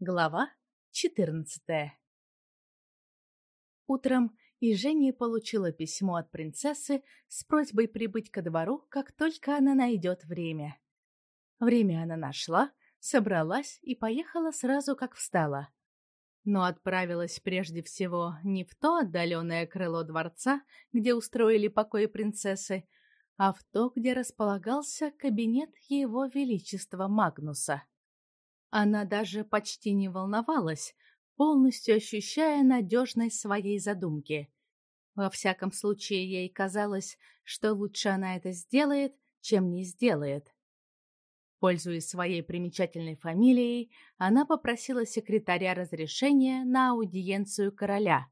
Глава 14 Утром и Женя получила письмо от принцессы с просьбой прибыть ко двору, как только она найдет время. Время она нашла, собралась и поехала сразу, как встала. Но отправилась прежде всего не в то отдаленное крыло дворца, где устроили покои принцессы, а в то, где располагался кабинет его величества Магнуса. Она даже почти не волновалась, полностью ощущая надежность своей задумки. Во всяком случае, ей казалось, что лучше она это сделает, чем не сделает. Пользуясь своей примечательной фамилией, она попросила секретаря разрешения на аудиенцию короля.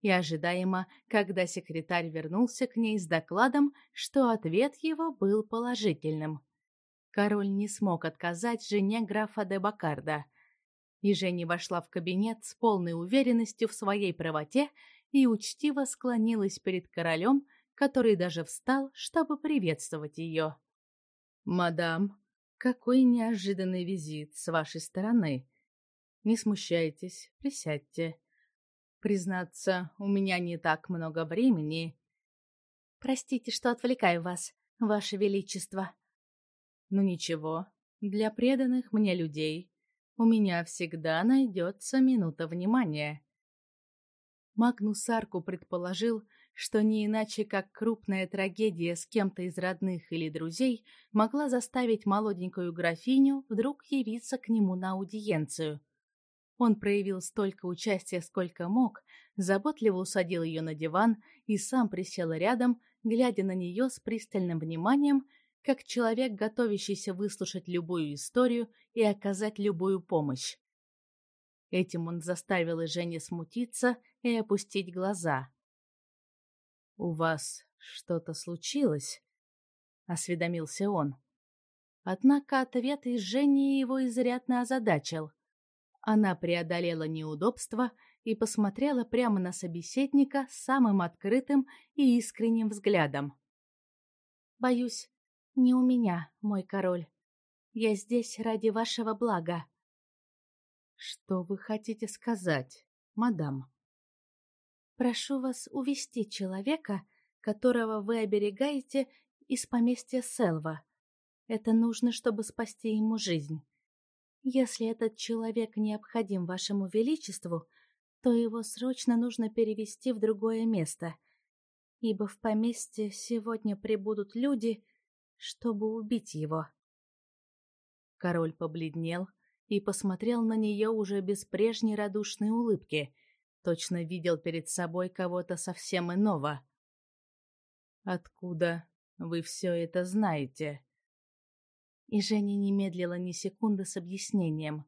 И ожидаемо, когда секретарь вернулся к ней с докладом, что ответ его был положительным. Король не смог отказать жене графа де Бакарда. И Женя вошла в кабинет с полной уверенностью в своей правоте и учтиво склонилась перед королем, который даже встал, чтобы приветствовать ее. «Мадам, какой неожиданный визит с вашей стороны. Не смущайтесь, присядьте. Признаться, у меня не так много времени». «Простите, что отвлекаю вас, ваше величество», ну ничего, для преданных мне людей у меня всегда найдется минута внимания. Магнус Арку предположил, что не иначе как крупная трагедия с кем-то из родных или друзей могла заставить молоденькую графиню вдруг явиться к нему на аудиенцию. Он проявил столько участия, сколько мог, заботливо усадил ее на диван и сам присел рядом, глядя на нее с пристальным вниманием как человек, готовящийся выслушать любую историю и оказать любую помощь. Этим он заставил и Жене смутиться и опустить глаза. «У вас что-то случилось?» — осведомился он. Однако ответ из Жени его изрядно озадачил. Она преодолела неудобство и посмотрела прямо на собеседника самым открытым и искренним взглядом. «Боюсь, не у меня, мой король. Я здесь ради вашего блага. Что вы хотите сказать, мадам? Прошу вас увести человека, которого вы оберегаете из поместья Селва. Это нужно, чтобы спасти ему жизнь. Если этот человек необходим вашему величеству, то его срочно нужно перевести в другое место, ибо в поместье сегодня прибудут люди, чтобы убить его. Король побледнел и посмотрел на нее уже без прежней радушной улыбки, точно видел перед собой кого-то совсем иного. «Откуда вы все это знаете?» И Женя не медлила ни секунды с объяснением.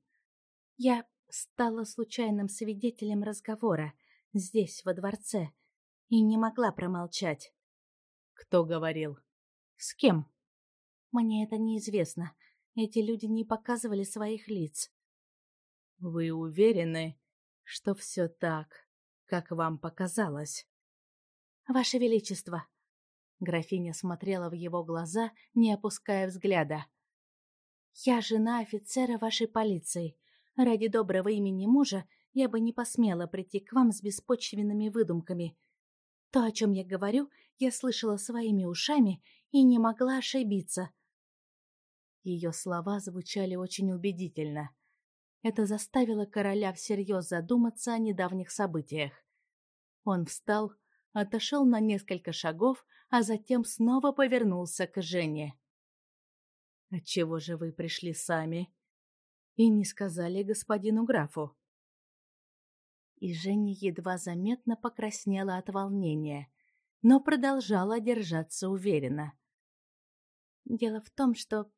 «Я стала случайным свидетелем разговора здесь, во дворце, и не могла промолчать». «Кто говорил? С кем?» Мне это неизвестно. Эти люди не показывали своих лиц. Вы уверены, что все так, как вам показалось? Ваше Величество. Графиня смотрела в его глаза, не опуская взгляда. Я жена офицера вашей полиции. Ради доброго имени мужа я бы не посмела прийти к вам с беспочвенными выдумками. То, о чем я говорю, я слышала своими ушами и не могла ошибиться. Ее слова звучали очень убедительно. Это заставило короля всерьез задуматься о недавних событиях. Он встал, отошел на несколько шагов, а затем снова повернулся к Жене. «Отчего же вы пришли сами?» «И не сказали господину графу?» И Женя едва заметно покраснела от волнения, но продолжала держаться уверенно. «Дело в том, что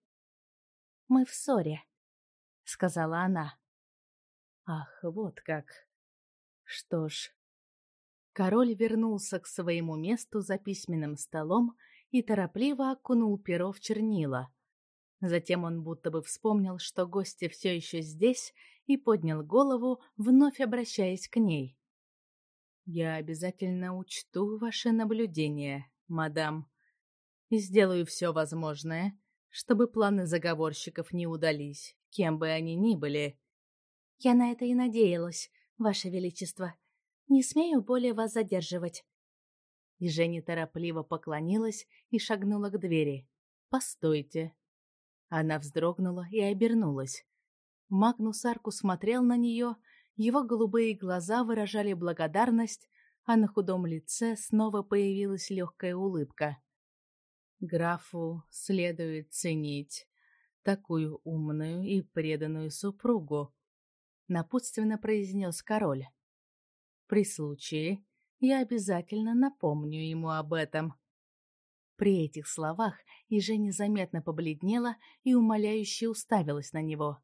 мы в ссоре», — сказала она. «Ах, вот как! Что ж...» Король вернулся к своему месту за письменным столом и торопливо окунул перо в чернила. Затем он будто бы вспомнил, что гости все еще здесь, и поднял голову, вновь обращаясь к ней. «Я обязательно учту ваши наблюдения, мадам, и сделаю все возможное, чтобы планы заговорщиков не удались, кем бы они ни были. Я на это и надеялась, Ваше Величество. Не смею более вас задерживать. И Женя торопливо поклонилась и шагнула к двери. «Постойте». Она вздрогнула и обернулась. Магнус Арку смотрел на нее, его голубые глаза выражали благодарность, а на худом лице снова появилась легкая улыбка. Графу следует ценить такую умную и преданную супругу, напутственно произнес король. При случае я обязательно напомню ему об этом. При этих словах Иже незаметно побледнела и умоляюще уставилась на него.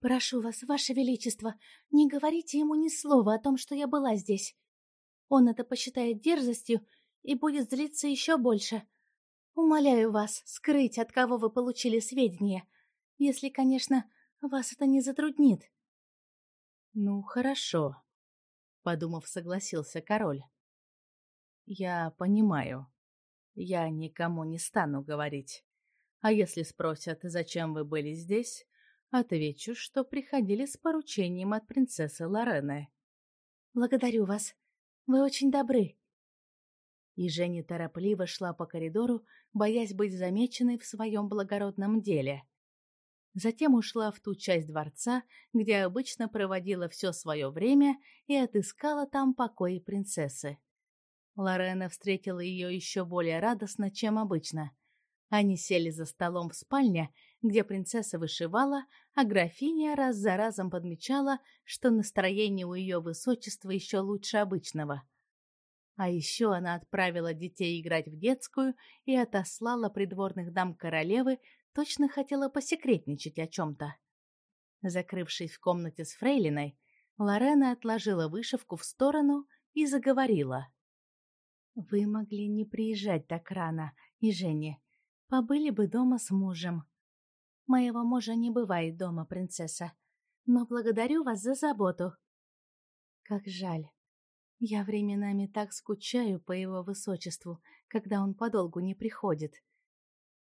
«Прошу вас, ваше величество, не говорите ему ни слова о том, что я была здесь. Он это посчитает дерзостью и будет злиться еще больше. Умоляю вас скрыть, от кого вы получили сведения, если, конечно, вас это не затруднит. Ну, хорошо, подумав, согласился король. Я понимаю. Я никому не стану говорить. А если спросят, зачем вы были здесь, отвечу, что приходили с поручением от принцессы Лорены. Благодарю вас. Вы очень добры. И Женя торопливо шла по коридору, боясь быть замеченной в своем благородном деле. Затем ушла в ту часть дворца, где обычно проводила все свое время, и отыскала там покои принцессы. Лорена встретила ее еще более радостно, чем обычно. Они сели за столом в спальне, где принцесса вышивала, а графиня раз за разом подмечала, что настроение у ее высочества еще лучше обычного — а еще она отправила детей играть в детскую и отослала придворных дам королевы, точно хотела посекретничать о чем-то. Закрывшись в комнате с фрейлиной, Лорена отложила вышивку в сторону и заговорила. «Вы могли не приезжать так рано, и Жене. Побыли бы дома с мужем. Моего мужа не бывает дома, принцесса. Но благодарю вас за заботу. Как жаль. Я временами так скучаю по его высочеству, когда он подолгу не приходит.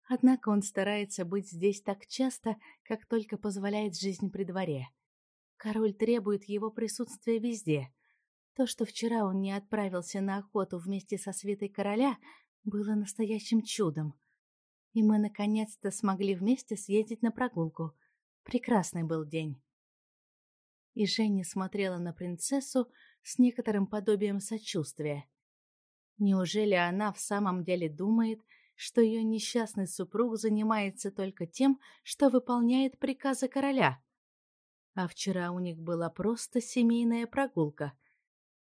Однако он старается быть здесь так часто, как только позволяет жизнь при дворе. Король требует его присутствия везде. То, что вчера он не отправился на охоту вместе со свитой короля, было настоящим чудом. И мы наконец-то смогли вместе съездить на прогулку. Прекрасный был день. И Женя смотрела на принцессу, с некоторым подобием сочувствия. Неужели она в самом деле думает, что ее несчастный супруг занимается только тем, что выполняет приказы короля? А вчера у них была просто семейная прогулка.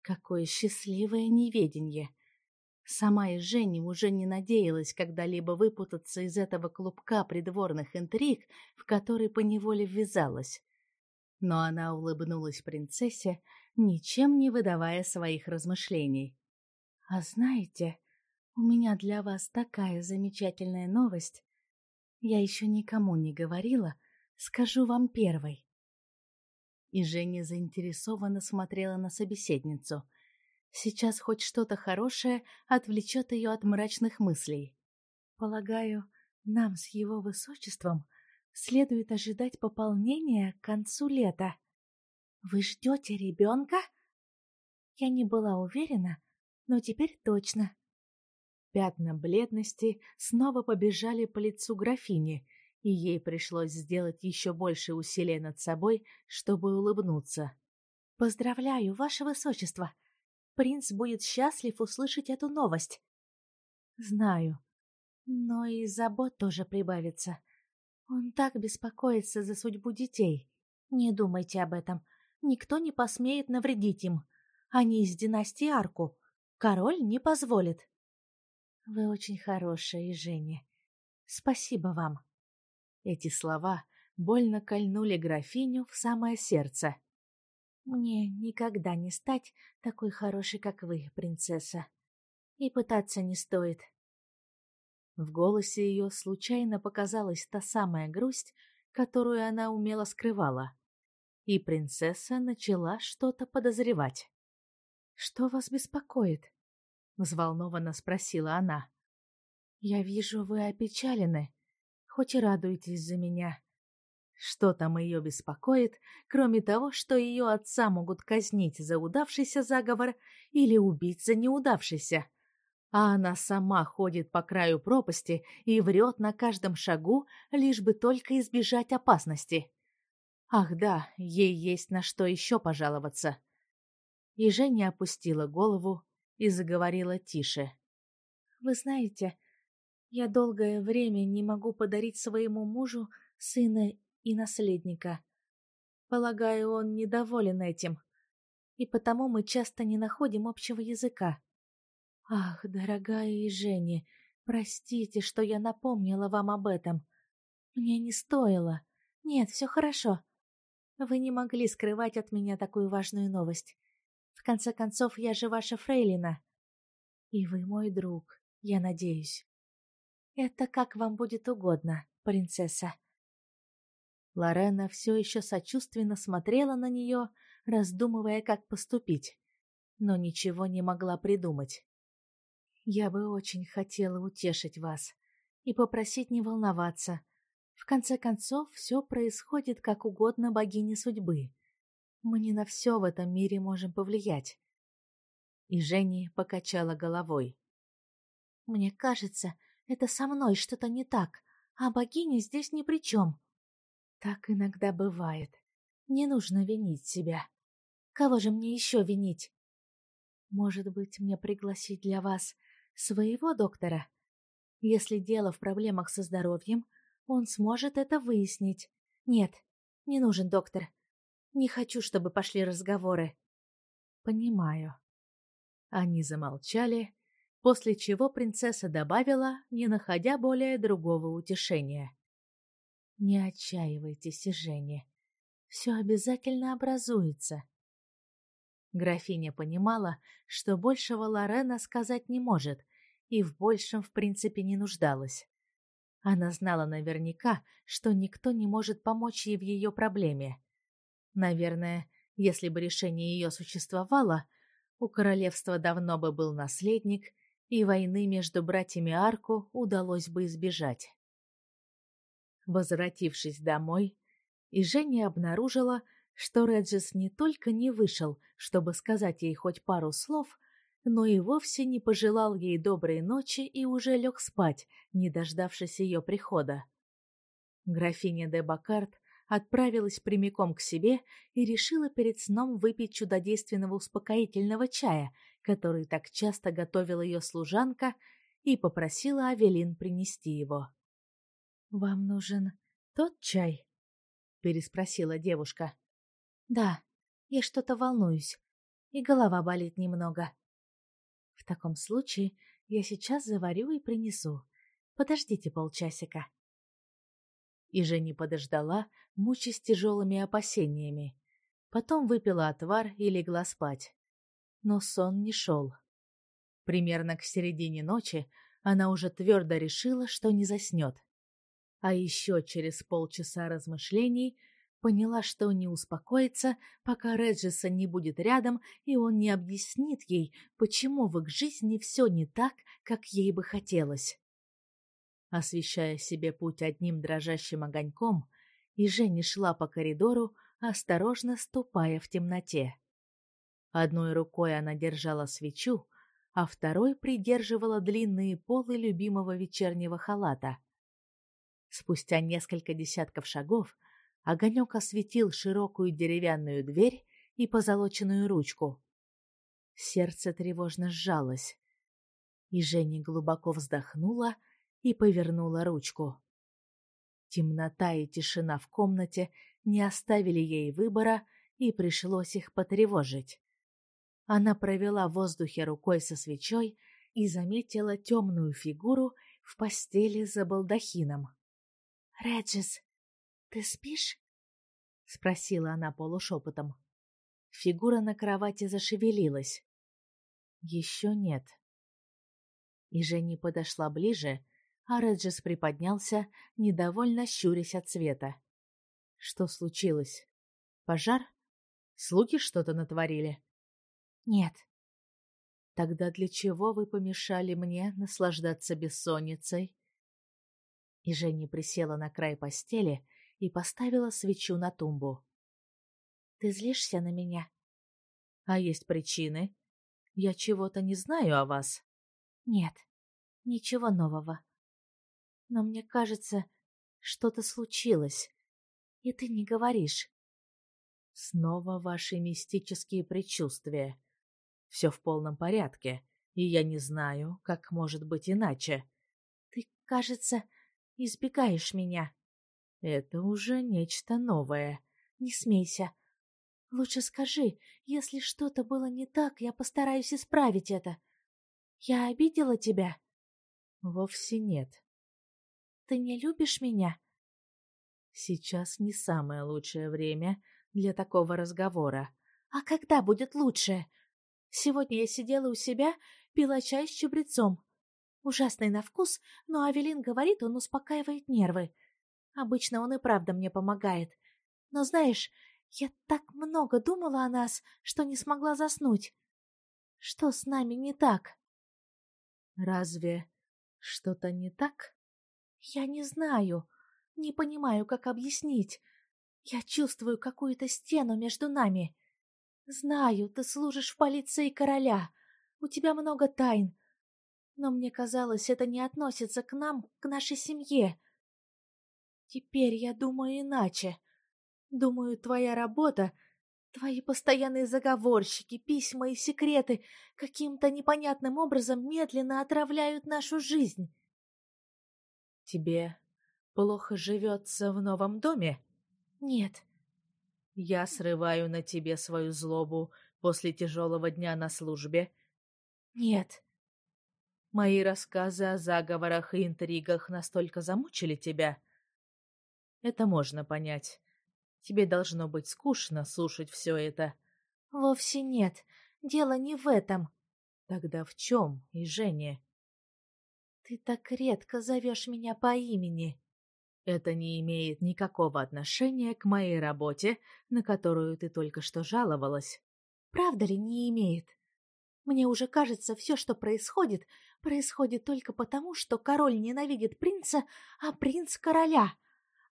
Какое счастливое неведение! Сама и Женя уже не надеялась когда-либо выпутаться из этого клубка придворных интриг, в который поневоле ввязалась. Но она улыбнулась принцессе, ничем не выдавая своих размышлений. «А знаете, у меня для вас такая замечательная новость. Я еще никому не говорила, скажу вам первой». И Женя заинтересованно смотрела на собеседницу. Сейчас хоть что-то хорошее отвлечет ее от мрачных мыслей. «Полагаю, нам с его высочеством следует ожидать пополнения к концу лета». Вы ждете ребенка? Я не была уверена, но теперь точно. Пятна бледности снова побежали по лицу графини, и ей пришлось сделать еще больше усилий над собой, чтобы улыбнуться. «Поздравляю, ваше высочество! Принц будет счастлив услышать эту новость!» «Знаю, но и забот тоже прибавится. Он так беспокоится за судьбу детей. Не думайте об этом. Никто не посмеет навредить им. Они из династии Арку. Король не позволит. Вы очень хорошая, Женя. Спасибо вам. Эти слова больно кольнули графиню в самое сердце. Мне никогда не стать такой хорошей, как вы, принцесса. И пытаться не стоит. В голосе ее случайно показалась та самая грусть, которую она умело скрывала и принцесса начала что-то подозревать. «Что вас беспокоит?» — взволнованно спросила она. «Я вижу, вы опечалены, хоть и радуетесь за меня. Что там ее беспокоит, кроме того, что ее отца могут казнить за удавшийся заговор или убить за неудавшийся? А она сама ходит по краю пропасти и врет на каждом шагу, лишь бы только избежать опасности. Ах да, ей есть на что еще пожаловаться. И Женя опустила голову и заговорила тише. «Вы знаете, я долгое время не могу подарить своему мужу сына и наследника. Полагаю, он недоволен этим, и потому мы часто не находим общего языка. Ах, дорогая Женя, простите, что я напомнила вам об этом. Мне не стоило. Нет, все хорошо. Вы не могли скрывать от меня такую важную новость. В конце концов, я же ваша фрейлина. И вы мой друг, я надеюсь. Это как вам будет угодно, принцесса. Лорена все еще сочувственно смотрела на нее, раздумывая, как поступить, но ничего не могла придумать. «Я бы очень хотела утешить вас и попросить не волноваться. В конце концов, все происходит как угодно богине судьбы. Мы не на все в этом мире можем повлиять». И Женя покачала головой. «Мне кажется, это со мной что-то не так, а богиня здесь ни при чем. Так иногда бывает. Не нужно винить себя. Кого же мне еще винить? Может быть, мне пригласить для вас своего доктора? Если дело в проблемах со здоровьем, он сможет это выяснить. Нет, не нужен доктор. Не хочу, чтобы пошли разговоры. Понимаю. Они замолчали, после чего принцесса добавила, не находя более другого утешения. Не отчаивайтесь, Женя. Все обязательно образуется. Графиня понимала, что большего Лорена сказать не может, и в большем в принципе не нуждалась. Она знала наверняка, что никто не может помочь ей в ее проблеме. Наверное, если бы решение ее существовало, у королевства давно бы был наследник, и войны между братьями Арку удалось бы избежать. Возвратившись домой, и Женя обнаружила, что Реджис не только не вышел, чтобы сказать ей хоть пару слов, но и вовсе не пожелал ей доброй ночи и уже лег спать, не дождавшись ее прихода. Графиня де Бакарт отправилась прямиком к себе и решила перед сном выпить чудодейственного успокоительного чая, который так часто готовила ее служанка, и попросила Авелин принести его. «Вам нужен тот чай?» — переспросила девушка. «Да, я что-то волнуюсь, и голова болит немного». «В таком случае я сейчас заварю и принесу. Подождите полчасика». И Женя подождала, мучаясь тяжелыми опасениями. Потом выпила отвар и легла спать. Но сон не шел. Примерно к середине ночи она уже твердо решила, что не заснет. А еще через полчаса размышлений поняла, что не успокоится, пока Реджиса не будет рядом, и он не объяснит ей, почему в их жизни все не так, как ей бы хотелось. Освещая себе путь одним дрожащим огоньком, и Женя шла по коридору, осторожно ступая в темноте. Одной рукой она держала свечу, а второй придерживала длинные полы любимого вечернего халата — Спустя несколько десятков шагов огонек осветил широкую деревянную дверь и позолоченную ручку. Сердце тревожно сжалось, и Женя глубоко вздохнула и повернула ручку. Темнота и тишина в комнате не оставили ей выбора, и пришлось их потревожить. Она провела в воздухе рукой со свечой и заметила темную фигуру в постели за балдахином. «Реджис, ты спишь?» — спросила она полушепотом. Фигура на кровати зашевелилась. «Еще нет». И Женя подошла ближе, а Реджис приподнялся, недовольно щурясь от света. «Что случилось? Пожар? Слуги что-то натворили?» «Нет». «Тогда для чего вы помешали мне наслаждаться бессонницей?» И Женя присела на край постели и поставила свечу на тумбу. «Ты злишься на меня?» «А есть причины? Я чего-то не знаю о вас». «Нет, ничего нового. Но мне кажется, что-то случилось, и ты не говоришь». «Снова ваши мистические предчувствия. Все в полном порядке, и я не знаю, как может быть иначе». «Ты, кажется, избегаешь меня». Это уже нечто новое. Не смейся. Лучше скажи, если что-то было не так, я постараюсь исправить это. Я обидела тебя? Вовсе нет. Ты не любишь меня? Сейчас не самое лучшее время для такого разговора. А когда будет лучшее? Сегодня я сидела у себя, пила чай с чабрецом. Ужасный на вкус, но Авелин говорит, он успокаивает нервы. Обычно он и правда мне помогает. Но знаешь, я так много думала о нас, что не смогла заснуть. Что с нами не так? Разве что-то не так? Я не знаю. Не понимаю, как объяснить. Я чувствую какую-то стену между нами. Знаю, ты служишь в полиции короля. У тебя много тайн. Но мне казалось, это не относится к нам, к нашей семье. Теперь я думаю иначе. Думаю, твоя работа, твои постоянные заговорщики, письма и секреты каким-то непонятным образом медленно отравляют нашу жизнь. Тебе плохо живется в новом доме? Нет. Я срываю на тебе свою злобу после тяжелого дня на службе? Нет. Мои рассказы о заговорах и интригах настолько замучили тебя, это можно понять. Тебе должно быть скучно слушать все это. Вовсе нет. Дело не в этом. Тогда в чем, и Женя? Ты так редко зовешь меня по имени. Это не имеет никакого отношения к моей работе, на которую ты только что жаловалась. Правда ли не имеет? Мне уже кажется, все, что происходит, происходит только потому, что король ненавидит принца, а принц короля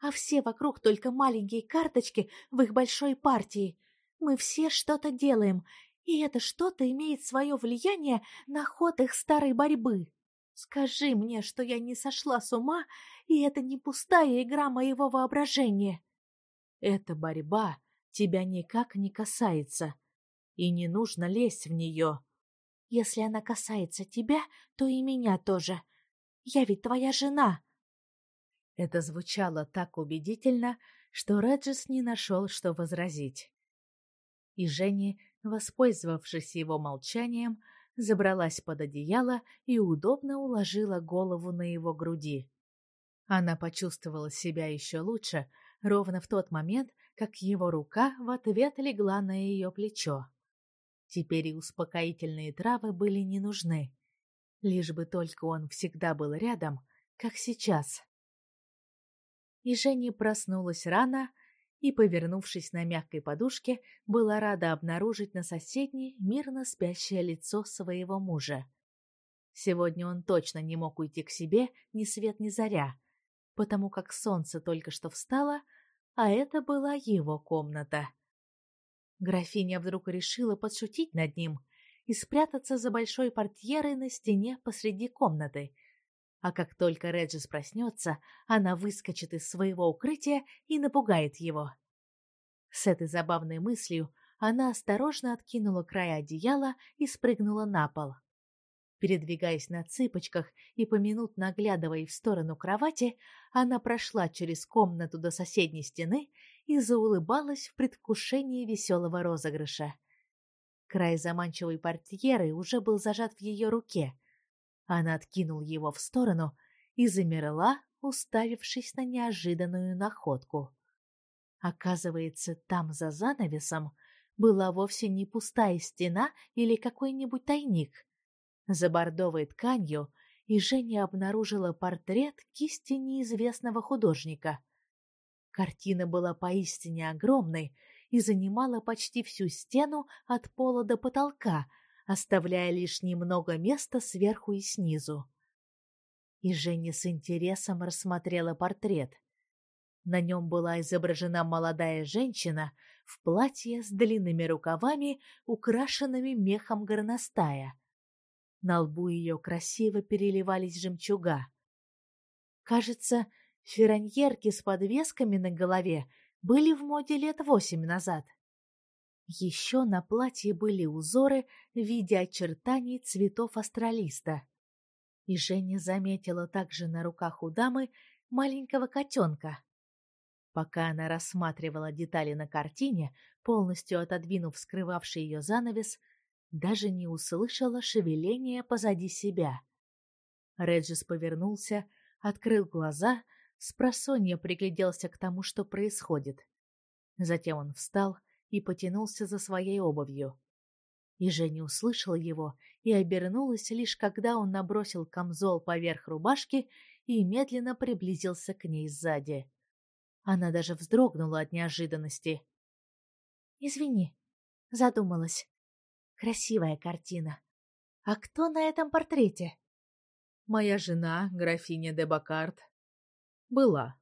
а все вокруг только маленькие карточки в их большой партии. Мы все что-то делаем, и это что-то имеет свое влияние на ход их старой борьбы. Скажи мне, что я не сошла с ума, и это не пустая игра моего воображения. Эта борьба тебя никак не касается, и не нужно лезть в нее. Если она касается тебя, то и меня тоже. Я ведь твоя жена. Это звучало так убедительно, что Реджис не нашел, что возразить. И Женя, воспользовавшись его молчанием, забралась под одеяло и удобно уложила голову на его груди. Она почувствовала себя еще лучше ровно в тот момент, как его рука в ответ легла на ее плечо. Теперь и успокоительные травы были не нужны, лишь бы только он всегда был рядом, как сейчас и Женя проснулась рано и, повернувшись на мягкой подушке, была рада обнаружить на соседней мирно спящее лицо своего мужа. Сегодня он точно не мог уйти к себе ни свет ни заря, потому как солнце только что встало, а это была его комната. Графиня вдруг решила подшутить над ним и спрятаться за большой портьерой на стене посреди комнаты, а как только Реджис проснется, она выскочит из своего укрытия и напугает его. С этой забавной мыслью она осторожно откинула край одеяла и спрыгнула на пол. Передвигаясь на цыпочках и поминутно оглядывая в сторону кровати, она прошла через комнату до соседней стены и заулыбалась в предвкушении веселого розыгрыша. Край заманчивой портьеры уже был зажат в ее руке, она откинула его в сторону и замерла, уставившись на неожиданную находку. Оказывается, там за занавесом была вовсе не пустая стена или какой-нибудь тайник. За бордовой тканью и Женя обнаружила портрет кисти неизвестного художника. Картина была поистине огромной и занимала почти всю стену от пола до потолка — оставляя лишь немного места сверху и снизу. И Женя с интересом рассмотрела портрет. На нем была изображена молодая женщина в платье с длинными рукавами, украшенными мехом горностая. На лбу ее красиво переливались жемчуга. Кажется, фераньерки с подвесками на голове были в моде лет восемь назад. Еще на платье были узоры в виде очертаний цветов астралиста. И Женя заметила также на руках у дамы маленького котенка. Пока она рассматривала детали на картине, полностью отодвинув скрывавший ее занавес, даже не услышала шевеления позади себя. Реджис повернулся, открыл глаза, спросонья пригляделся к тому, что происходит. Затем он встал и потянулся за своей обувью. И Женя услышала его и обернулась лишь когда он набросил камзол поверх рубашки и медленно приблизился к ней сзади. Она даже вздрогнула от неожиданности. «Извини», — задумалась. «Красивая картина. А кто на этом портрете?» «Моя жена, графиня де Бакарт, была».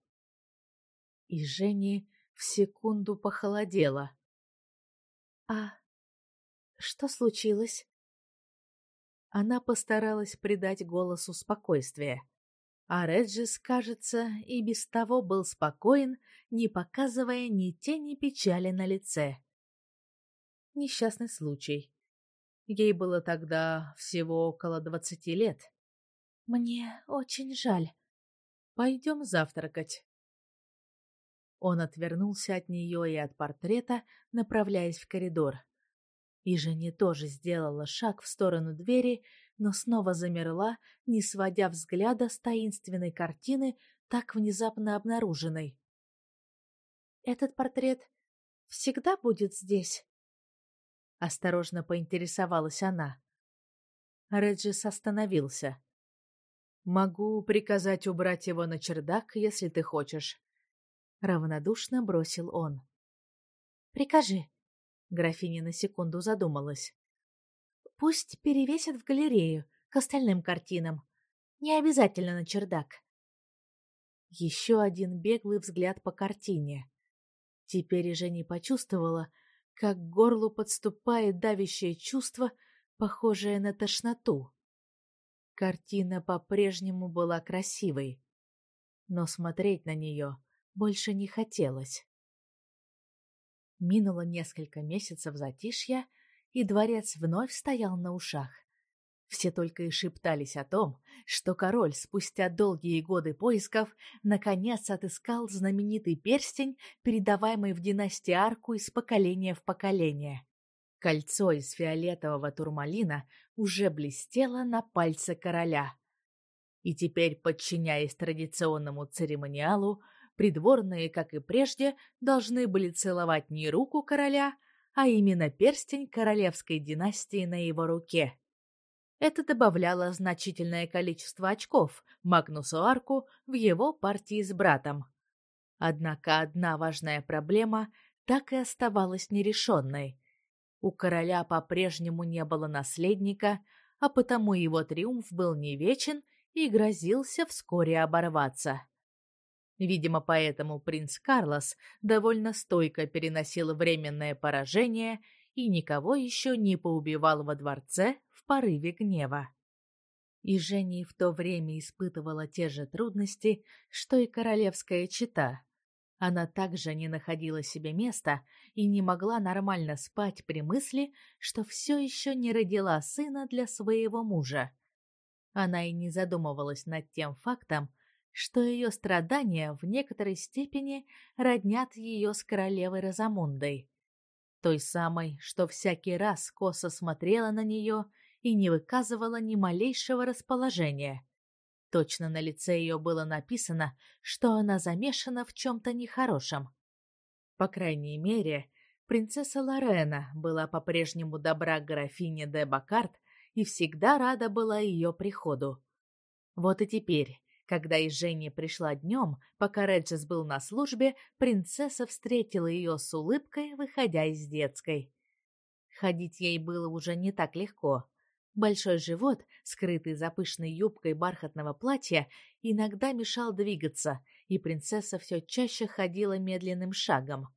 И Жене в секунду похолодело. «А что случилось?» Она постаралась придать голосу спокойствие. А Реджис, кажется, и без того был спокоен, не показывая ни тени печали на лице. Несчастный случай. Ей было тогда всего около двадцати лет. «Мне очень жаль. Пойдем завтракать». Он отвернулся от нее и от портрета, направляясь в коридор. И Женя тоже сделала шаг в сторону двери, но снова замерла, не сводя взгляда с таинственной картины, так внезапно обнаруженной. «Этот портрет всегда будет здесь?» Осторожно поинтересовалась она. Реджис остановился. «Могу приказать убрать его на чердак, если ты хочешь», — равнодушно бросил он. «Прикажи». Графиня на секунду задумалась. Пусть перевесят в галерею, к остальным картинам. Не обязательно на чердак. Еще один беглый взгляд по картине. Теперь и Женя почувствовала, как к горлу подступает давящее чувство, похожее на тошноту. Картина по-прежнему была красивой, но смотреть на нее больше не хотелось. Минуло несколько месяцев затишья, и дворец вновь стоял на ушах. Все только и шептались о том, что король спустя долгие годы поисков наконец отыскал знаменитый перстень, передаваемый в династии Арку из поколения в поколение. Кольцо из фиолетового турмалина уже блестело на пальце короля. И теперь, подчиняясь традиционному церемониалу, придворные, как и прежде, должны были целовать не руку короля, а именно перстень королевской династии на его руке. Это добавляло значительное количество очков Магнусу Арку в его партии с братом. Однако одна важная проблема так и оставалась нерешенной. У короля по-прежнему не было наследника, а потому его триумф был не вечен и грозился вскоре оборваться. Видимо, поэтому принц Карлос довольно стойко переносил временное поражение и никого еще не поубивал во дворце в порыве гнева. И Женя в то время испытывала те же трудности, что и королевская чета. Она также не находила себе места и не могла нормально спать при мысли, что все еще не родила сына для своего мужа. Она и не задумывалась над тем фактом, что ее страдания в некоторой степени роднят ее с королевой Розамундой, той самой, что всякий раз косо смотрела на нее и не выказывала ни малейшего расположения. Точно на лице ее было написано, что она замешана в чем-то нехорошем. По крайней мере, принцесса Лорена была по-прежнему добра графине де Бакарт и всегда рада была ее приходу. Вот и теперь, когда и Женя пришла днем, пока Реджис был на службе, принцесса встретила ее с улыбкой, выходя из детской. Ходить ей было уже не так легко. Большой живот, скрытый за пышной юбкой бархатного платья, иногда мешал двигаться, и принцесса все чаще ходила медленным шагом.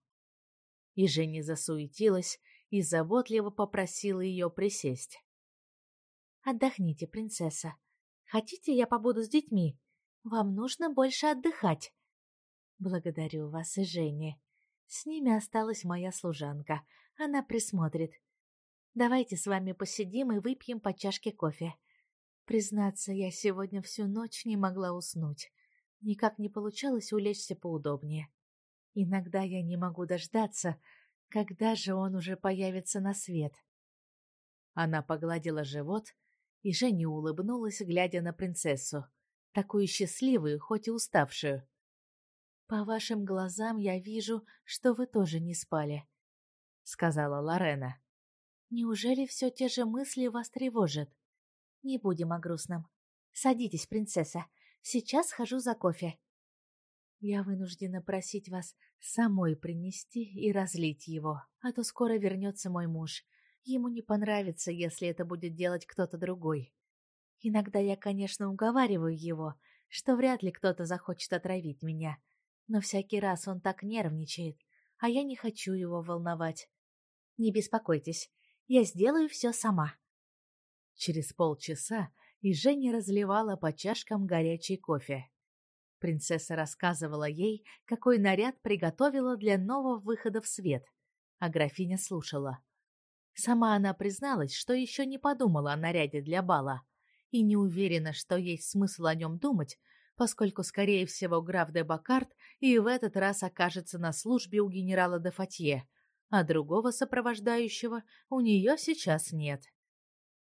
И Женя засуетилась и заботливо попросила ее присесть. «Отдохните, принцесса. Хотите, я побуду с детьми? Вам нужно больше отдыхать». «Благодарю вас, и Женя. С ними осталась моя служанка. Она присмотрит. Давайте с вами посидим и выпьем по чашке кофе. Признаться, я сегодня всю ночь не могла уснуть. Никак не получалось улечься поудобнее. Иногда я не могу дождаться, когда же он уже появится на свет. Она погладила живот, и Женя улыбнулась, глядя на принцессу, такую счастливую, хоть и уставшую. «По вашим глазам я вижу, что вы тоже не спали», — сказала Лорена. «Неужели все те же мысли вас тревожат? Не будем о грустном. Садитесь, принцесса, сейчас схожу за кофе». Я вынуждена просить вас самой принести и разлить его, а то скоро вернется мой муж. Ему не понравится, если это будет делать кто-то другой. Иногда я, конечно, уговариваю его, что вряд ли кто-то захочет отравить меня, но всякий раз он так нервничает, а я не хочу его волновать. Не беспокойтесь, я сделаю все сама. Через полчаса и Женя разливала по чашкам горячий кофе. Принцесса рассказывала ей, какой наряд приготовила для нового выхода в свет, а графиня слушала. Сама она призналась, что еще не подумала о наряде для бала и не уверена, что есть смысл о нем думать, поскольку, скорее всего, граф де Бакарт и в этот раз окажется на службе у генерала де Фатье, а другого сопровождающего у нее сейчас нет.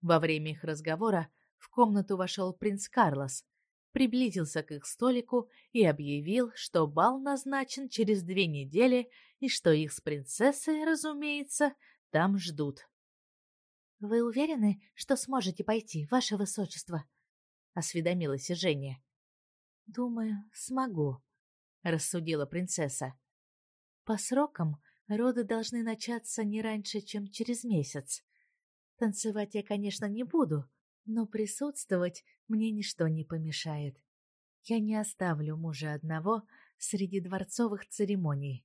Во время их разговора в комнату вошел принц Карлос, приблизился к их столику и объявил, что бал назначен через две недели и что их с принцессой, разумеется, там ждут. «Вы уверены, что сможете пойти, ваше высочество?» — осведомилась Женя. «Думаю, смогу», — рассудила принцесса. «По срокам роды должны начаться не раньше, чем через месяц. Танцевать я, конечно, не буду, но присутствовать мне ничто не помешает. Я не оставлю мужа одного среди дворцовых церемоний».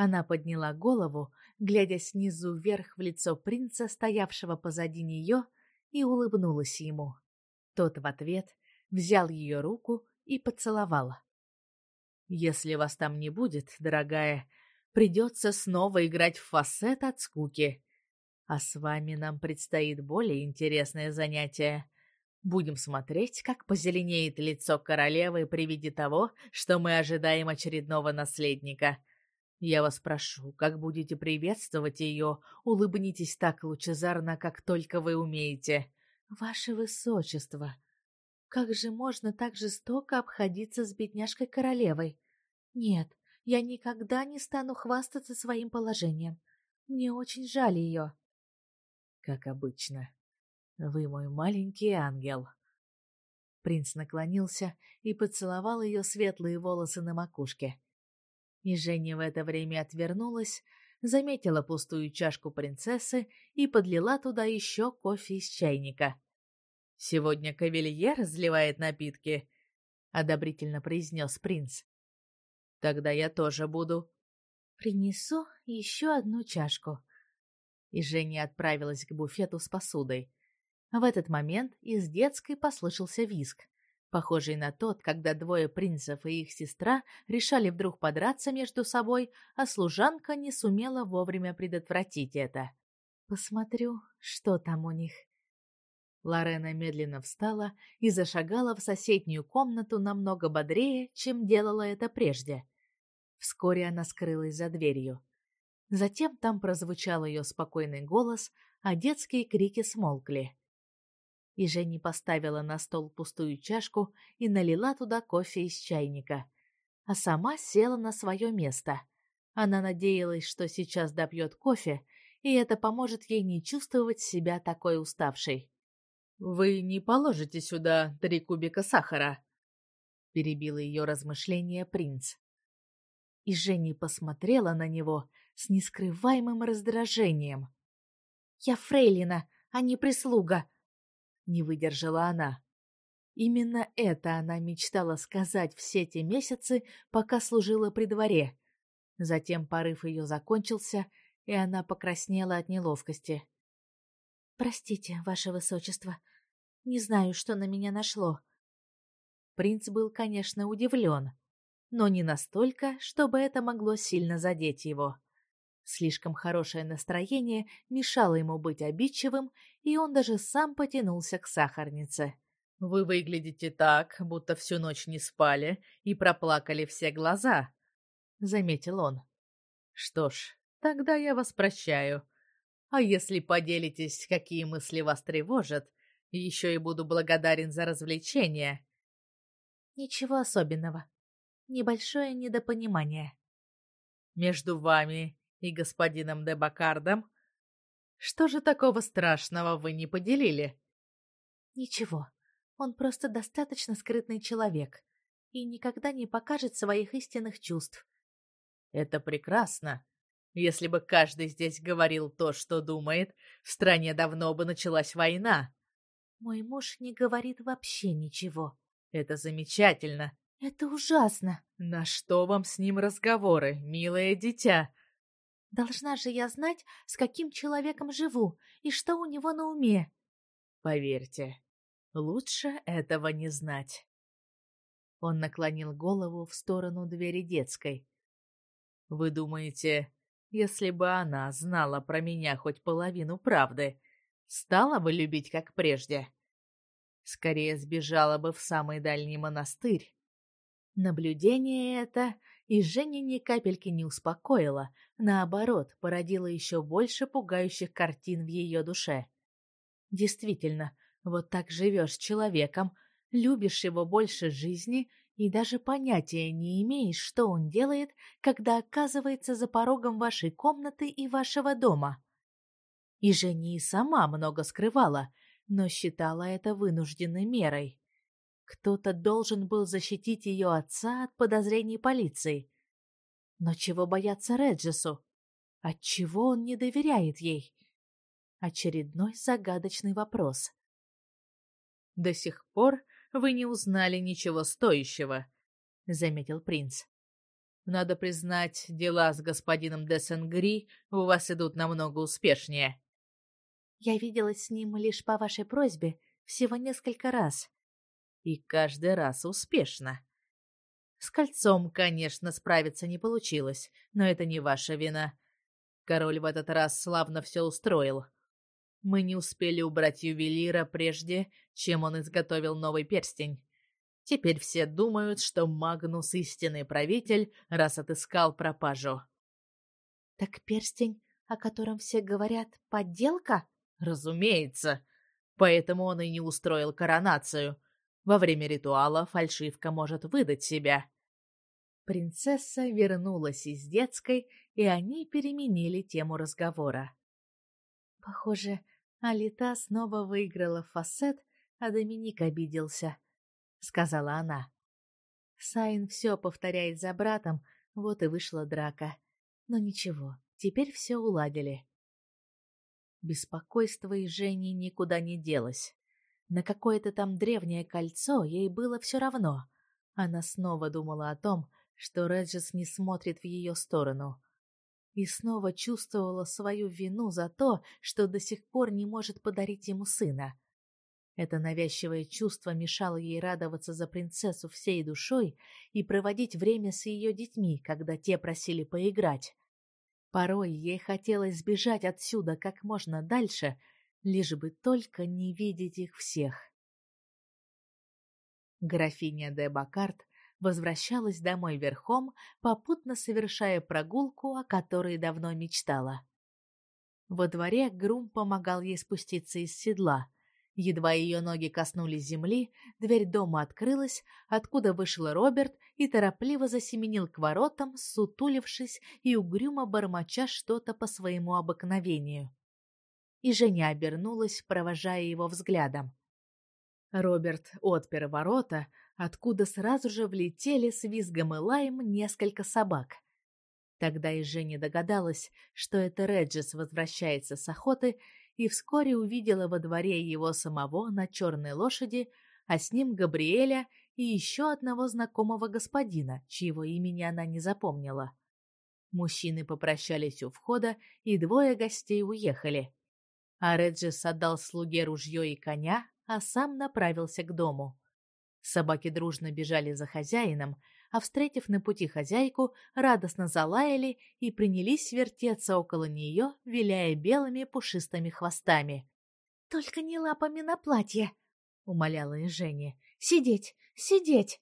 Она подняла голову, глядя снизу вверх в лицо принца, стоявшего позади нее, и улыбнулась ему. Тот в ответ взял ее руку и поцеловал. «Если вас там не будет, дорогая, придется снова играть в фасет от скуки. А с вами нам предстоит более интересное занятие. Будем смотреть, как позеленеет лицо королевы при виде того, что мы ожидаем очередного наследника. Я вас прошу, как будете приветствовать ее, улыбнитесь так лучезарно, как только вы умеете. Ваше Высочество, как же можно так жестоко обходиться с бедняжкой-королевой? Нет, я никогда не стану хвастаться своим положением. Мне очень жаль ее. Как обычно. Вы мой маленький ангел. Принц наклонился и поцеловал ее светлые волосы на макушке. И Женя в это время отвернулась, заметила пустую чашку принцессы и подлила туда еще кофе из чайника. Сегодня кавелье разливает напитки, одобрительно произнес принц. Тогда я тоже буду. Принесу еще одну чашку. И Женя отправилась к буфету с посудой. В этот момент из детской послышался визг, похожий на тот, когда двое принцев и их сестра решали вдруг подраться между собой, а служанка не сумела вовремя предотвратить это. Посмотрю, что там у них. Лорена медленно встала и зашагала в соседнюю комнату намного бодрее, чем делала это прежде. Вскоре она скрылась за дверью. Затем там прозвучал ее спокойный голос, а детские крики смолкли. И Женя поставила на стол пустую чашку и налила туда кофе из чайника, а сама села на свое место. Она надеялась, что сейчас допьет кофе, и это поможет ей не чувствовать себя такой уставшей. «Вы не положите сюда три кубика сахара?» — перебила ее размышления принц. И Женя посмотрела на него с нескрываемым раздражением. «Я фрейлина, а не прислуга!» — не выдержала она. Именно это она мечтала сказать все те месяцы, пока служила при дворе. Затем порыв ее закончился, и она покраснела от неловкости. «Простите, ваше высочество, не знаю, что на меня нашло». Принц был, конечно, удивлен, но не настолько, чтобы это могло сильно задеть его. Слишком хорошее настроение мешало ему быть обидчивым, и он даже сам потянулся к сахарнице. «Вы выглядите так, будто всю ночь не спали и проплакали все глаза», — заметил он. «Что ж, тогда я вас прощаю. А если поделитесь, какие мысли вас тревожат, еще и буду благодарен за развлечение». «Ничего особенного. Небольшое недопонимание». «Между вами и господином де Бакардом? Что же такого страшного вы не поделили?» «Ничего. Он просто достаточно скрытный человек и никогда не покажет своих истинных чувств. Это прекрасно. Если бы каждый здесь говорил то, что думает, в стране давно бы началась война. Мой муж не говорит вообще ничего. Это замечательно. Это ужасно. На что вам с ним разговоры, милое дитя? Должна же я знать, с каким человеком живу и что у него на уме. Поверьте, Лучше этого не знать. Он наклонил голову в сторону двери детской. Вы думаете, если бы она знала про меня хоть половину правды, стала бы любить как прежде? Скорее сбежала бы в самый дальний монастырь. Наблюдение это и Женя ни капельки не успокоило, наоборот, породило еще больше пугающих картин в ее душе. Действительно, вот так живешь с человеком, любишь его больше жизни и даже понятия не имеешь, что он делает, когда оказывается за порогом вашей комнаты и вашего дома. И Женя и сама много скрывала, но считала это вынужденной мерой. Кто-то должен был защитить ее отца от подозрений полиции. Но чего бояться Реджесу? Отчего он не доверяет ей? Очередной загадочный вопрос. До сих пор вы не узнали ничего стоящего, заметил принц. Надо признать, дела с господином де Сенгри у вас идут намного успешнее. Я виделась с ним лишь по вашей просьбе всего несколько раз. И каждый раз успешно. С кольцом, конечно, справиться не получилось, но это не ваша вина. Король в этот раз славно все устроил. Мы не успели убрать ювелира прежде, чем он изготовил новый перстень. Теперь все думают, что Магнус истинный правитель, раз отыскал пропажу. Так перстень, о котором все говорят, подделка? Разумеется. Поэтому он и не устроил коронацию. Во время ритуала фальшивка может выдать себя. Принцесса вернулась из детской, и они переменили тему разговора. Похоже, Алита снова выиграла фасет, а Доминик обиделся, — сказала она. Сайн все повторяет за братом, вот и вышла драка. Но ничего, теперь все уладили. Беспокойство и Жени никуда не делось. На какое-то там древнее кольцо ей было все равно. Она снова думала о том, что Реджис не смотрит в ее сторону и снова чувствовала свою вину за то, что до сих пор не может подарить ему сына. Это навязчивое чувство мешало ей радоваться за принцессу всей душой и проводить время с ее детьми, когда те просили поиграть. Порой ей хотелось сбежать отсюда как можно дальше, лишь бы только не видеть их всех. Графиня де Бакарт возвращалась домой верхом, попутно совершая прогулку, о которой давно мечтала. Во дворе Грум помогал ей спуститься из седла. Едва ее ноги коснулись земли, дверь дома открылась, откуда вышел Роберт и торопливо засеменил к воротам, сутулившись и угрюмо бормоча что-то по своему обыкновению. И Женя обернулась, провожая его взглядом. Роберт отпер ворота, откуда сразу же влетели с визгом и лаем несколько собак. Тогда и Женя догадалась, что это Реджис возвращается с охоты, и вскоре увидела во дворе его самого на черной лошади, а с ним Габриэля и еще одного знакомого господина, чьего имени она не запомнила. Мужчины попрощались у входа, и двое гостей уехали. А Реджис отдал слуге ружье и коня, а сам направился к дому. Собаки дружно бежали за хозяином, а, встретив на пути хозяйку, радостно залаяли и принялись вертеться около нее, виляя белыми пушистыми хвостами. «Только не лапами на платье!» — умоляла и Женя. «Сидеть! Сидеть!»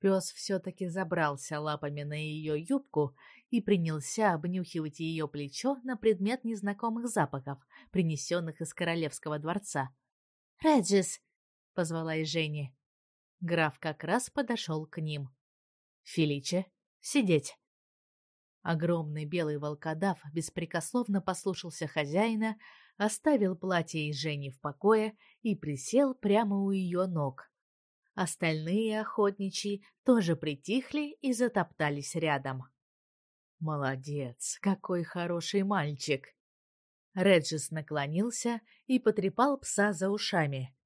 Пес все-таки забрался лапами на ее юбку и принялся обнюхивать ее плечо на предмет незнакомых запахов, принесенных из королевского дворца. «Реджис!» — позвала и Женя. Граф как раз подошел к ним. «Феличе, сидеть!» Огромный белый волкодав беспрекословно послушался хозяина, оставил платье и Жени в покое и присел прямо у ее ног. Остальные охотничьи тоже притихли и затоптались рядом. «Молодец, какой хороший мальчик!» Реджис наклонился и потрепал пса за ушами.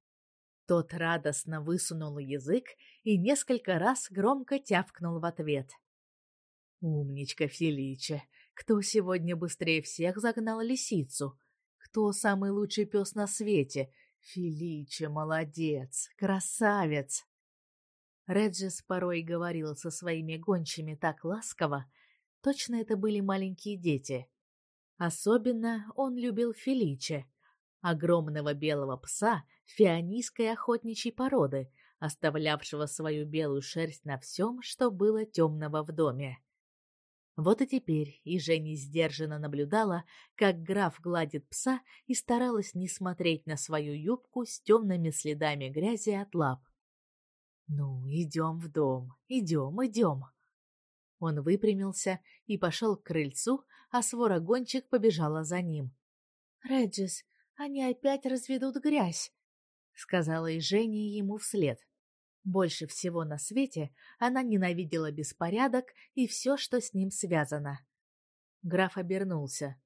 Тот радостно высунул язык и несколько раз громко тявкнул в ответ. «Умничка, Фелича! Кто сегодня быстрее всех загнал лисицу? Кто самый лучший пес на свете? Фелича, молодец! Красавец!» Реджис порой говорил со своими гончими так ласково, точно это были маленькие дети. Особенно он любил Феличе, огромного белого пса фианийской охотничьей породы, оставлявшего свою белую шерсть на всем, что было темного в доме. Вот и теперь и Женя сдержанно наблюдала, как граф гладит пса и старалась не смотреть на свою юбку с темными следами грязи от лап. «Ну, идем в дом, идем, идем!» Он выпрямился и пошел к крыльцу, а свора гонщик побежала за ним. «Реджис, они опять разведут грязь», — сказала и Женя ему вслед. Больше всего на свете она ненавидела беспорядок и все, что с ним связано. Граф обернулся.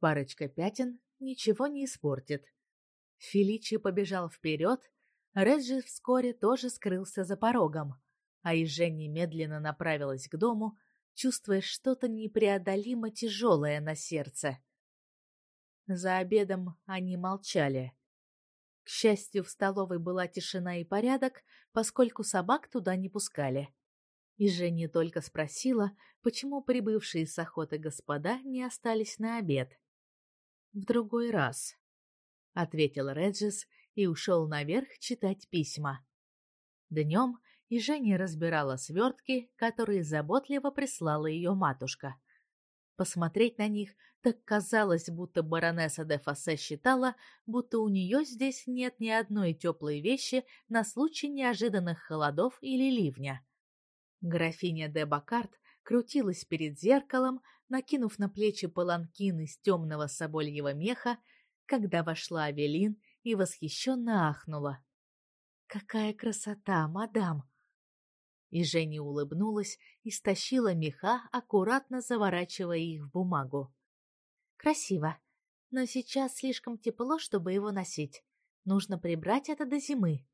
Парочка пятен ничего не испортит. Феличи побежал вперед, Реджи вскоре тоже скрылся за порогом, а Ижень медленно направилась к дому, чувствуя что-то непреодолимо тяжелое на сердце. За обедом они молчали. К счастью, в столовой была тишина и порядок, поскольку собак туда не пускали. И Женя только спросила, почему прибывшие с охоты господа не остались на обед. «В другой раз», — ответил Реджис и ушел наверх читать письма. Днем и Женя разбирала свертки, которые заботливо прислала ее матушка. Посмотреть на них так казалось, будто баронесса де Фассе считала, будто у нее здесь нет ни одной теплой вещи на случай неожиданных холодов или ливня. Графиня де Бакарт крутилась перед зеркалом, накинув на плечи паланкин из темного собольего меха, когда вошла Авелин и восхищенно ахнула. «Какая красота, мадам!» И Женя улыбнулась и стащила меха, аккуратно заворачивая их в бумагу. «Красиво, но сейчас слишком тепло, чтобы его носить. Нужно прибрать это до зимы».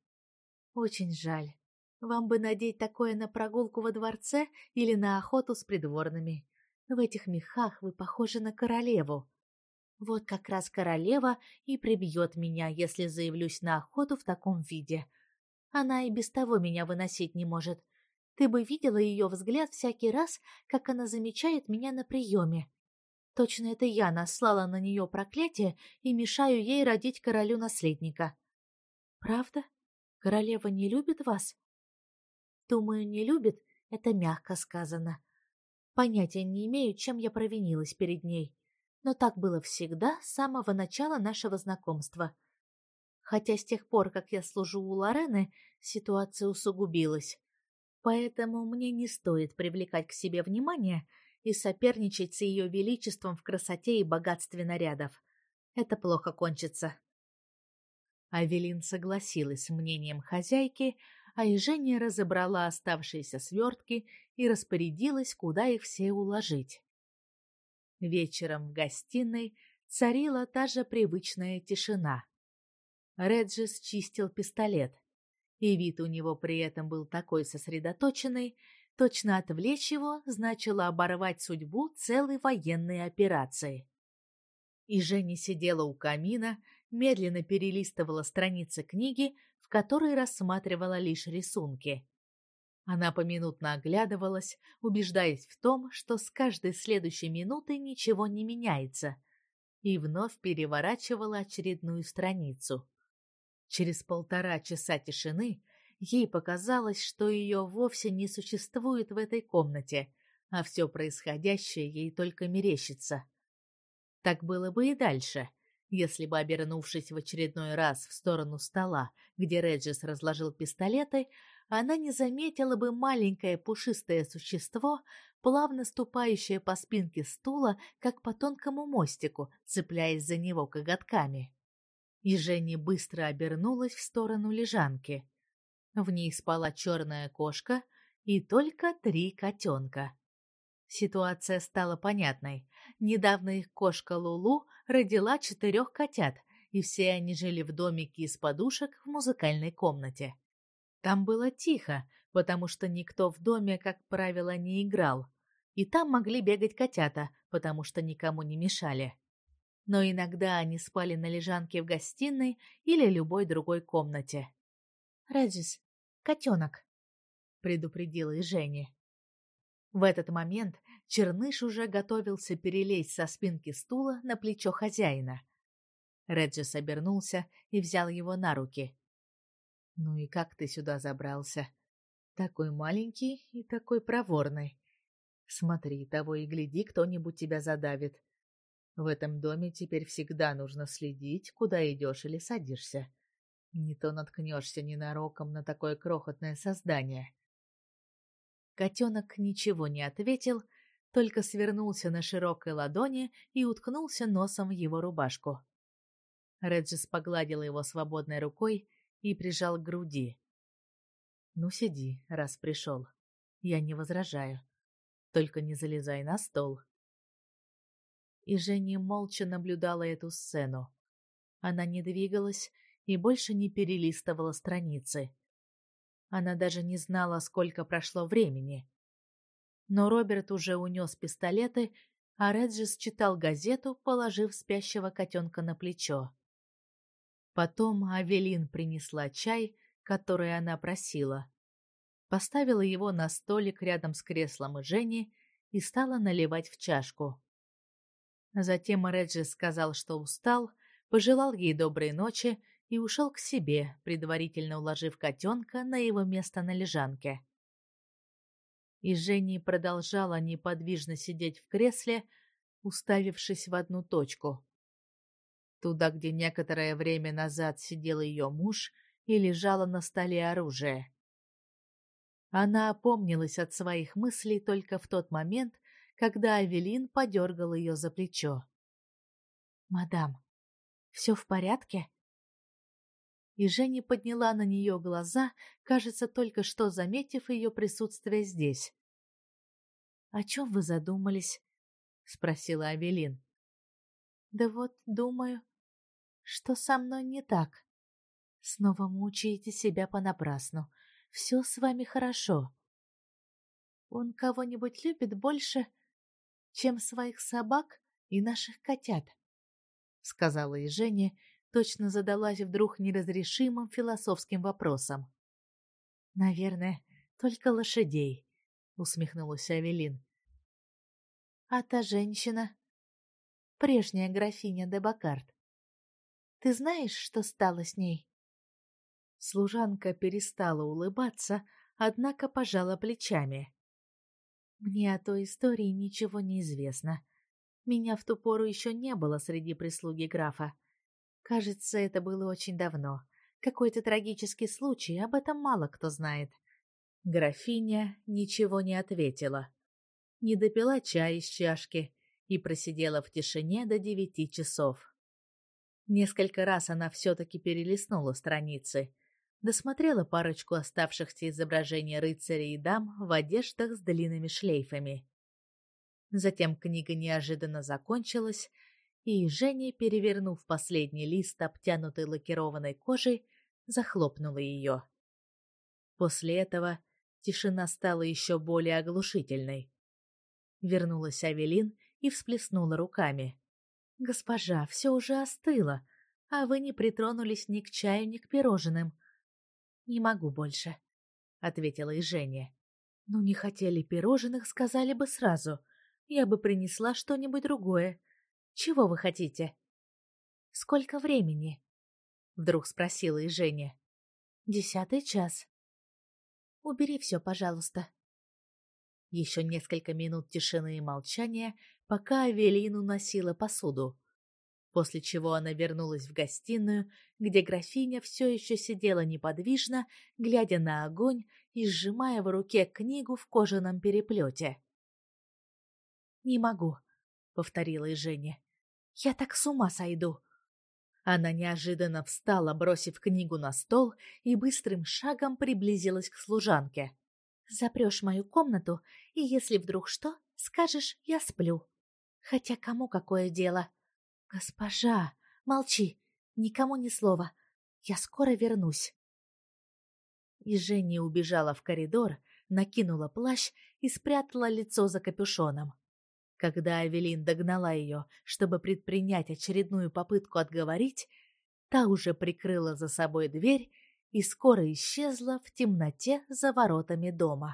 «Очень жаль. Вам бы надеть такое на прогулку во дворце или на охоту с придворными. В этих мехах вы похожи на королеву. Вот как раз королева и прибьет меня, если заявлюсь на охоту в таком виде. Она и без того меня выносить не может. Ты бы видела ее взгляд всякий раз, как она замечает меня на приеме. Точно это я наслала на нее проклятие и мешаю ей родить королю наследника. Правда? Королева не любит вас? Думаю, не любит, это мягко сказано. Понятия не имею, чем я провинилась перед ней. Но так было всегда с самого начала нашего знакомства. Хотя с тех пор, как я служу у Лорены, ситуация усугубилась. Поэтому мне не стоит привлекать к себе внимание и соперничать с ее величеством в красоте и богатстве нарядов. Это плохо кончится. Авелин согласилась с мнением хозяйки, а Ежения разобрала оставшиеся свертки и распорядилась, куда их все уложить. Вечером в гостиной царила та же привычная тишина. Реджис чистил пистолет. И вид у него при этом был такой сосредоточенный, точно отвлечь его значило оборвать судьбу целой военной операции. И Женя сидела у камина, медленно перелистывала страницы книги, в которой рассматривала лишь рисунки. Она поминутно оглядывалась, убеждаясь в том, что с каждой следующей минутой ничего не меняется, и вновь переворачивала очередную страницу. Через полтора часа тишины ей показалось, что ее вовсе не существует в этой комнате, а все происходящее ей только мерещится. Так было бы и дальше, если бы, обернувшись в очередной раз в сторону стола, где Реджис разложил пистолеты, она не заметила бы маленькое пушистое существо, плавно ступающее по спинке стула, как по тонкому мостику, цепляясь за него коготками. И Женя быстро обернулась в сторону лежанки. В ней спала черная кошка и только три котенка. Ситуация стала понятной. Недавно их кошка Лулу родила четырех котят, и все они жили в домике из подушек в музыкальной комнате. Там было тихо, потому что никто в доме, как правило, не играл. И там могли бегать котята, потому что никому не мешали. Но иногда они спали на лежанке в гостиной или любой другой комнате. «Реджис, котенок», — предупредила и Женя. В этот момент Черныш уже готовился перелезть со спинки стула на плечо хозяина. Реджис обернулся и взял его на руки. Ну и как ты сюда забрался? Такой маленький и такой проворный. Смотри, того и гляди, кто-нибудь тебя задавит. В этом доме теперь всегда нужно следить, куда идешь или садишься. Не то наткнешься ненароком на такое крохотное создание. Котенок ничего не ответил, только свернулся на широкой ладони и уткнулся носом в его рубашку. Реджис погладил его свободной рукой и прижал к груди. «Ну, сиди, раз пришел. Я не возражаю. Только не залезай на стол». И Женя молча наблюдала эту сцену. Она не двигалась и больше не перелистывала страницы. Она даже не знала, сколько прошло времени. Но Роберт уже унес пистолеты, а Реджис читал газету, положив спящего котенка на плечо. Потом Авелин принесла чай, который она просила. Поставила его на столик рядом с креслом Жени и стала наливать в чашку. Затем Реджи сказал, что устал, пожелал ей доброй ночи и ушел к себе, предварительно уложив котенка на его место на лежанке. И Женя продолжала неподвижно сидеть в кресле, уставившись в одну точку туда, где некоторое время назад сидел ее муж и лежало на столе оружие. Она опомнилась от своих мыслей только в тот момент, когда Авелин подергал ее за плечо. «Мадам, все в порядке?» И Женя подняла на нее глаза, кажется, только что заметив ее присутствие здесь. «О чем вы задумались?» — спросила Авелин. «Да вот, думаю, что со мной не так? Снова мучаете себя понапрасну. Все с вами хорошо. Он кого-нибудь любит больше, чем своих собак и наших котят? Сказала и Женя, точно задалась вдруг неразрешимым философским вопросом. Наверное, только лошадей, усмехнулась Авелин. А та женщина, прежняя графиня де Бакарт, ты знаешь, что стало с ней?» Служанка перестала улыбаться, однако пожала плечами. «Мне о той истории ничего не известно. Меня в ту пору еще не было среди прислуги графа. Кажется, это было очень давно. Какой-то трагический случай, об этом мало кто знает». Графиня ничего не ответила. Не допила чай из чашки и просидела в тишине до девяти часов. Несколько раз она все-таки перелистнула страницы, досмотрела парочку оставшихся изображений рыцарей и дам в одеждах с длинными шлейфами. Затем книга неожиданно закончилась, и Женя, перевернув последний лист, обтянутый лакированной кожей, захлопнула ее. После этого тишина стала еще более оглушительной. Вернулась Авелин и всплеснула руками. «Госпожа, все уже остыло, а вы не притронулись ни к чаю, ни к пирожным». «Не могу больше», — ответила и Женя. «Ну, не хотели пирожных, сказали бы сразу. Я бы принесла что-нибудь другое. Чего вы хотите?» «Сколько времени?» — вдруг спросила и Женя. «Десятый час». «Убери все, пожалуйста», еще несколько минут тишины и молчания, пока Авелину носила посуду. После чего она вернулась в гостиную, где графиня все еще сидела неподвижно, глядя на огонь и сжимая в руке книгу в кожаном переплете. «Не могу», — повторила и Женя. «Я так с ума сойду». Она неожиданно встала, бросив книгу на стол, и быстрым шагом приблизилась к служанке. Запрешь мою комнату, и если вдруг что, скажешь, я сплю. Хотя кому какое дело? Госпожа, молчи, никому ни слова. Я скоро вернусь. И Женя убежала в коридор, накинула плащ и спрятала лицо за капюшоном. Когда Авелин догнала ее, чтобы предпринять очередную попытку отговорить, та уже прикрыла за собой дверь и скоро исчезла в темноте за воротами дома.